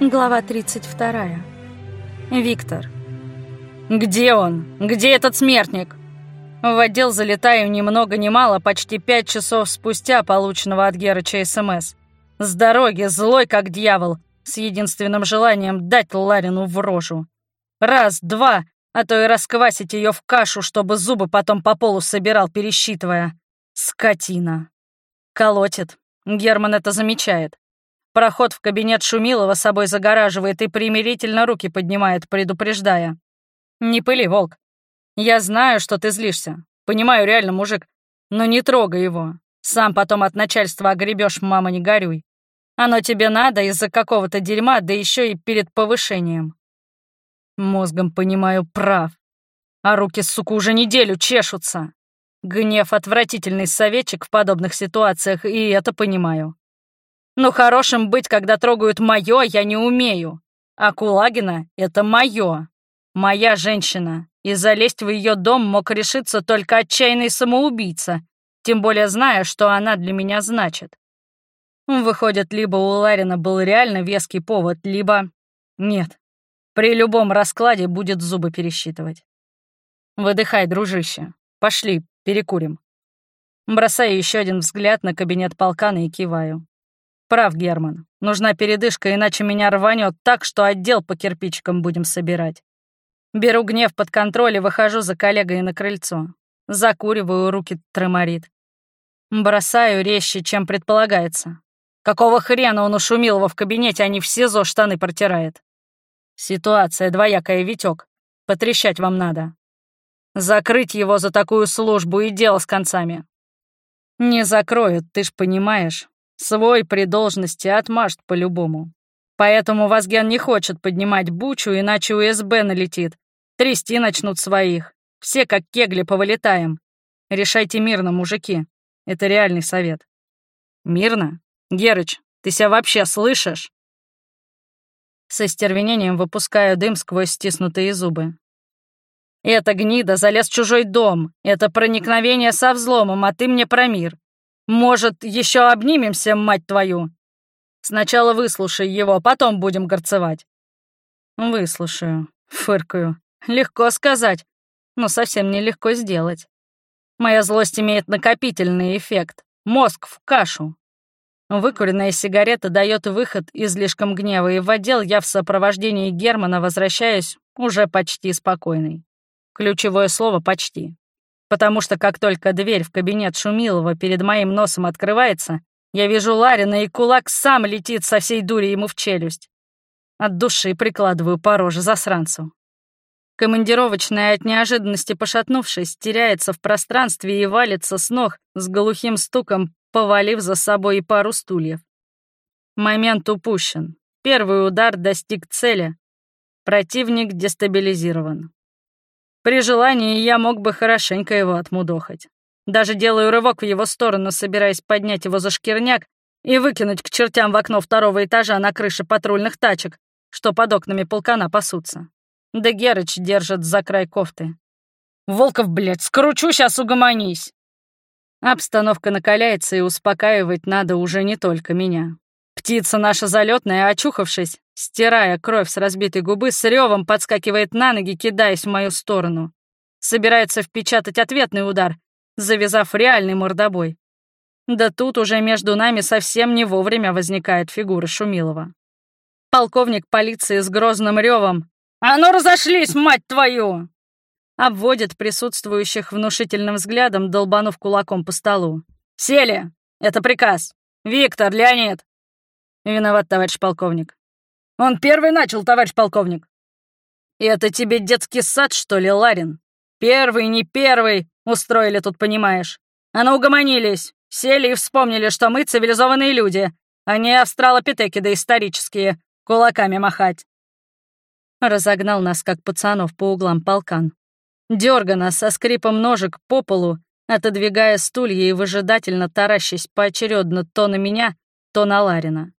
Глава 32. Виктор. «Где он? Где этот смертник?» В отдел залетаю ни много ни мало, почти пять часов спустя полученного от Герыча СМС. С дороги, злой как дьявол, с единственным желанием дать Ларину в рожу. Раз, два, а то и расквасить ее в кашу, чтобы зубы потом по полу собирал, пересчитывая. Скотина. Колотит. Герман это замечает. Проход в кабинет Шумилова собой загораживает и примирительно руки поднимает, предупреждая. «Не пыли, волк. Я знаю, что ты злишься. Понимаю, реально, мужик. Но не трогай его. Сам потом от начальства огребешь, мама, не горюй. Оно тебе надо из-за какого-то дерьма, да еще и перед повышением». Мозгом понимаю, прав. А руки, сука, уже неделю чешутся. Гнев — отвратительный советчик в подобных ситуациях, и это понимаю. Но хорошим быть, когда трогают моё, я не умею. А Кулагина — это моё. Моя женщина. И залезть в ее дом мог решиться только отчаянный самоубийца, тем более зная, что она для меня значит. Выходит, либо у Ларина был реально веский повод, либо... Нет. При любом раскладе будет зубы пересчитывать. Выдыхай, дружище. Пошли, перекурим. Бросаю еще один взгляд на кабинет полкана и киваю. Прав, Герман. Нужна передышка, иначе меня рванет так, что отдел по кирпичикам будем собирать. Беру гнев под контроль и выхожу за коллегой на крыльцо. Закуриваю, руки треморит. Бросаю резче, чем предполагается. Какого хрена он у Шумилова в кабинете, а не в СИЗО штаны протирает? Ситуация двоякая, Витёк. Потрещать вам надо. Закрыть его за такую службу и дело с концами. Не закроют, ты ж понимаешь. Свой при должности отмажет по-любому. Поэтому Вазген не хочет поднимать бучу, иначе УСБ налетит. Трясти начнут своих. Все как кегли повылетаем. Решайте мирно, мужики. Это реальный совет. Мирно? Герыч, ты себя вообще слышишь? Со стервенением выпускаю дым сквозь стиснутые зубы. Это гнида залез в чужой дом. Это проникновение со взломом, а ты мне про мир. Может, еще обнимемся, мать твою? Сначала выслушай его, потом будем горцевать. Выслушаю, фыркаю. Легко сказать, но совсем нелегко сделать. Моя злость имеет накопительный эффект. Мозг в кашу. Выкуренная сигарета дает выход излишком гнева, и в отдел я в сопровождении Германа возвращаюсь уже почти спокойный. Ключевое слово «почти» потому что как только дверь в кабинет Шумилова перед моим носом открывается, я вижу Ларина, и кулак сам летит со всей дури ему в челюсть. От души прикладываю по роже засранцу. Командировочная от неожиданности пошатнувшись, теряется в пространстве и валится с ног с глухим стуком, повалив за собой и пару стульев. Момент упущен. Первый удар достиг цели. Противник дестабилизирован. При желании я мог бы хорошенько его отмудохать. Даже делаю рывок в его сторону, собираясь поднять его за шкирняк и выкинуть к чертям в окно второго этажа на крыше патрульных тачек, что под окнами полкана пасутся. Да Герыч держит за край кофты. «Волков, блядь, скручу, сейчас угомонись!» Обстановка накаляется, и успокаивать надо уже не только меня. Птица наша залетная, очухавшись, стирая кровь с разбитой губы, с ревом подскакивает на ноги, кидаясь в мою сторону. Собирается впечатать ответный удар, завязав реальный мордобой. Да тут уже между нами совсем не вовремя возникает фигура Шумилова. Полковник полиции с грозным ревом «А ну разошлись, мать твою!» обводит присутствующих внушительным взглядом, долбанув кулаком по столу. «Сели! Это приказ! Виктор, Леонид, «Виноват, товарищ полковник». «Он первый начал, товарищ полковник». «Это тебе детский сад, что ли, Ларин? Первый, не первый, устроили тут, понимаешь. А ну угомонились, сели и вспомнили, что мы цивилизованные люди, а не австралопитеки да исторические, кулаками махать». Разогнал нас, как пацанов, по углам полкан. Дёргано, со скрипом ножек по полу, отодвигая стулья и выжидательно таращась поочередно то на меня, то на Ларина.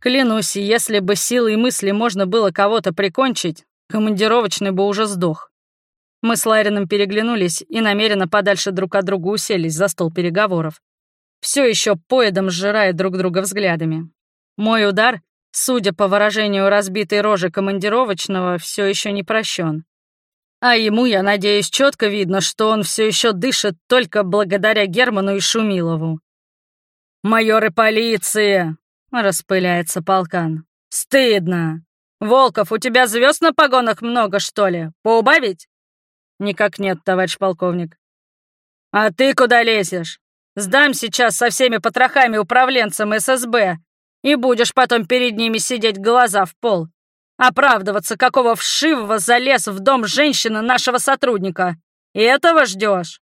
Клянусь, если бы силой мысли можно было кого-то прикончить, командировочный бы уже сдох. Мы с Ларином переглянулись и намеренно подальше друг от друга уселись за стол переговоров. Все еще поедом сжирая друг друга взглядами. Мой удар судя по выражению разбитой рожи командировочного, все еще не прощен. А ему, я надеюсь, четко видно, что он все еще дышит только благодаря Герману и Шумилову. «Майоры полиции!» — распыляется полкан. «Стыдно! Волков, у тебя звезд на погонах много, что ли? Поубавить?» «Никак нет, товарищ полковник». «А ты куда лезешь? Сдам сейчас со всеми потрохами управленцам ССБ, и будешь потом перед ними сидеть глаза в пол. Оправдываться, какого вшивого залез в дом женщины нашего сотрудника. И этого ждешь?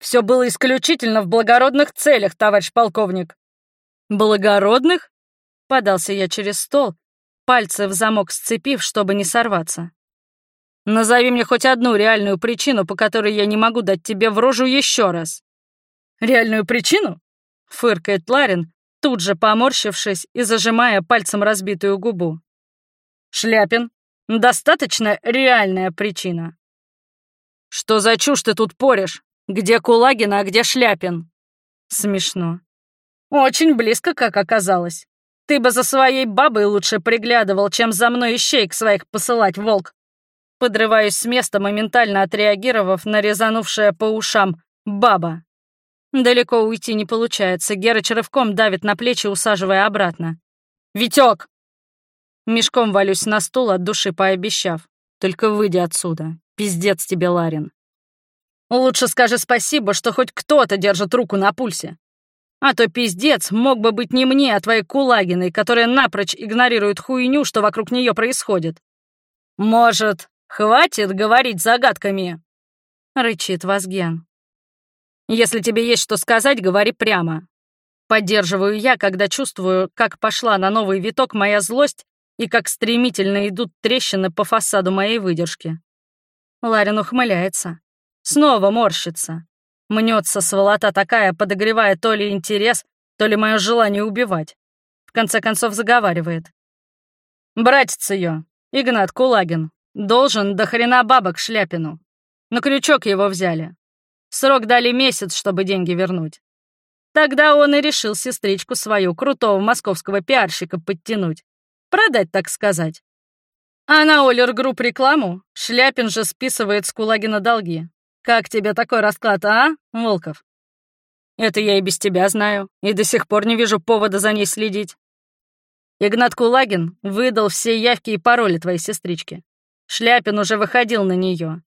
Все было исключительно в благородных целях, товарищ полковник. Благородных? Подался я через стол, пальцы в замок сцепив, чтобы не сорваться. Назови мне хоть одну реальную причину, по которой я не могу дать тебе в рожу еще раз. Реальную причину? Фыркает Ларин, тут же поморщившись и зажимая пальцем разбитую губу. Шляпин, достаточно реальная причина. Что за чушь ты тут порешь? Где Кулагин, а где Шляпин? Смешно. Очень близко, как оказалось. Ты бы за своей бабой лучше приглядывал, чем за мной ищейк своих посылать, волк. Подрываюсь с места, моментально отреагировав на резанувшее по ушам «баба». Далеко уйти не получается, Герыч рывком давит на плечи, усаживая обратно. «Витёк, Мешком валюсь на стул от души пообещав. Только выйди отсюда. Пиздец тебе, Ларин. Лучше скажи спасибо, что хоть кто-то держит руку на пульсе. А то пиздец мог бы быть не мне, а твоей Кулагиной, которая напрочь игнорирует хуйню, что вокруг нее происходит. Может, хватит говорить загадками? Рычит Вазген. Если тебе есть что сказать, говори прямо. Поддерживаю я, когда чувствую, как пошла на новый виток моя злость и как стремительно идут трещины по фасаду моей выдержки. Ларин ухмыляется. Снова морщится. Мнется сволота такая, подогревая то ли интерес, то ли мое желание убивать. В конце концов заговаривает. Братец ее, Игнат Кулагин, должен до хрена бабок Шляпину. На крючок его взяли. Срок дали месяц, чтобы деньги вернуть. Тогда он и решил сестричку свою, крутого московского пиарщика, подтянуть. Продать, так сказать. Она Олер Групп рекламу Шляпин же списывает с Кулагина долги. Как тебе такой расклад, а, Волков? Это я и без тебя знаю, и до сих пор не вижу повода за ней следить. Игнат Кулагин выдал все явки и пароли твоей сестрички. Шляпин уже выходил на нее.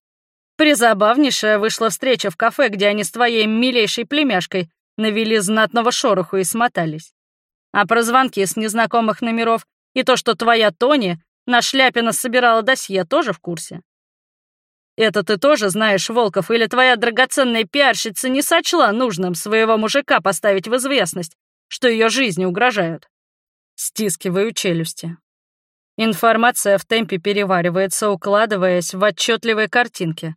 Призабавнейшая вышла встреча в кафе, где они с твоей милейшей племяшкой навели знатного шороху и смотались. А про звонки с незнакомых номеров и то, что твоя Тони на Шляпина собирала досье, тоже в курсе. Это ты тоже знаешь, Волков, или твоя драгоценная пиарщица не сочла нужным своего мужика поставить в известность, что ее жизни угрожают? Стискиваю челюсти. Информация в темпе переваривается, укладываясь в отчетливые картинки.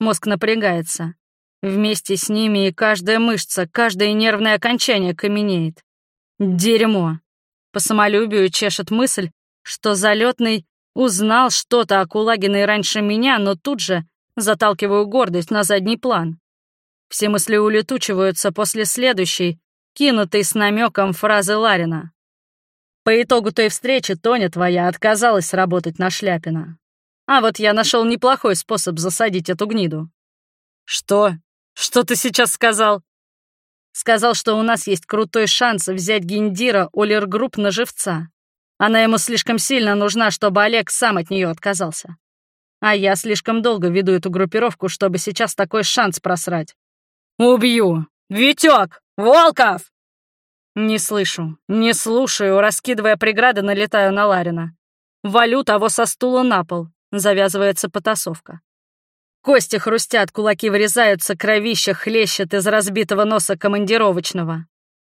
Мозг напрягается. Вместе с ними и каждая мышца, каждое нервное окончание каменеет. Дерьмо. По самолюбию чешет мысль, что залетный узнал что-то о Кулагиной раньше меня, но тут же заталкиваю гордость на задний план. Все мысли улетучиваются после следующей, кинутой с намеком фразы Ларина. По итогу той встречи Тоня твоя отказалась работать на Шляпина. А вот я нашел неплохой способ засадить эту гниду. Что? Что ты сейчас сказал? Сказал, что у нас есть крутой шанс взять Гендира Олер Групп на живца. Она ему слишком сильно нужна, чтобы Олег сам от нее отказался. А я слишком долго веду эту группировку, чтобы сейчас такой шанс просрать. «Убью! Витек! Волков!» Не слышу, не слушаю, раскидывая преграды, налетаю на Ларина. Валю того со стула на пол. Завязывается потасовка. Кости хрустят, кулаки вырезаются, кровища хлещет из разбитого носа командировочного.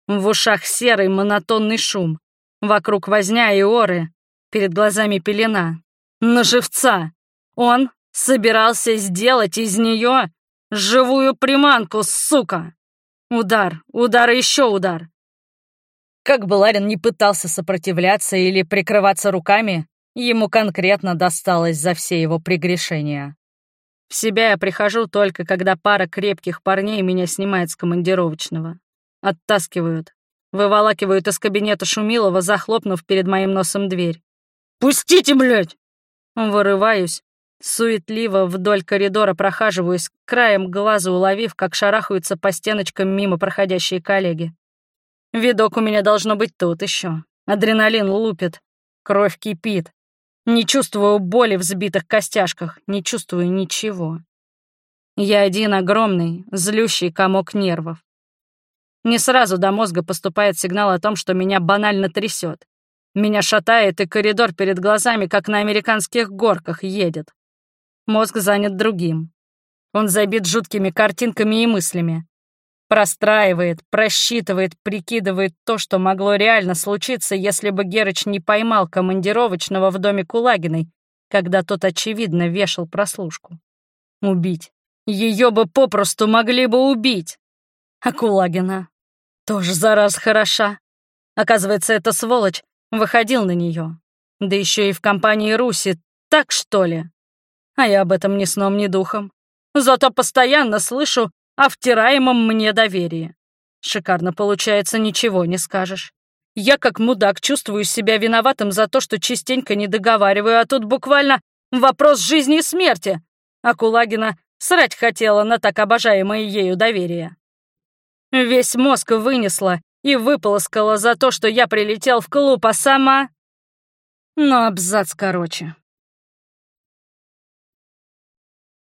В ушах серый монотонный шум. Вокруг возня и оры. Перед глазами пелена. На живца! Он собирался сделать из нее живую приманку, сука! Удар, удар и еще удар. Как бы Ларин не пытался сопротивляться или прикрываться руками, ему конкретно досталось за все его прегрешения. В себя я прихожу только, когда пара крепких парней меня снимает с командировочного. Оттаскивают. Выволакивают из кабинета Шумилова, захлопнув перед моим носом дверь. «Пустите, блядь!» Вырываюсь, суетливо вдоль коридора прохаживаюсь, краем глаза уловив, как шарахаются по стеночкам мимо проходящие коллеги. Видок у меня должно быть тут еще. Адреналин лупит, кровь кипит. Не чувствую боли в сбитых костяшках, не чувствую ничего. Я один огромный, злющий комок нервов. Не сразу до мозга поступает сигнал о том, что меня банально трясет. Меня шатает, и коридор перед глазами, как на американских горках, едет. Мозг занят другим. Он забит жуткими картинками и мыслями. Простраивает, просчитывает, прикидывает то, что могло реально случиться, если бы Герыч не поймал командировочного в доме Кулагиной, когда тот, очевидно, вешал прослушку. Убить. Ее бы попросту могли бы убить. А Кулагина тоже зараз хороша. Оказывается, эта сволочь выходил на нее. Да еще и в компании Руси, так что ли? А я об этом ни сном, ни духом. Зато постоянно слышу о втираемом мне доверии. Шикарно получается, ничего не скажешь. Я как мудак чувствую себя виноватым за то, что частенько не договариваю, а тут буквально вопрос жизни и смерти. А Кулагина Срать хотела на так обожаемое ею доверие. Весь мозг вынесла и выполоскала за то, что я прилетел в клуб, а сама... Ну, абзац короче.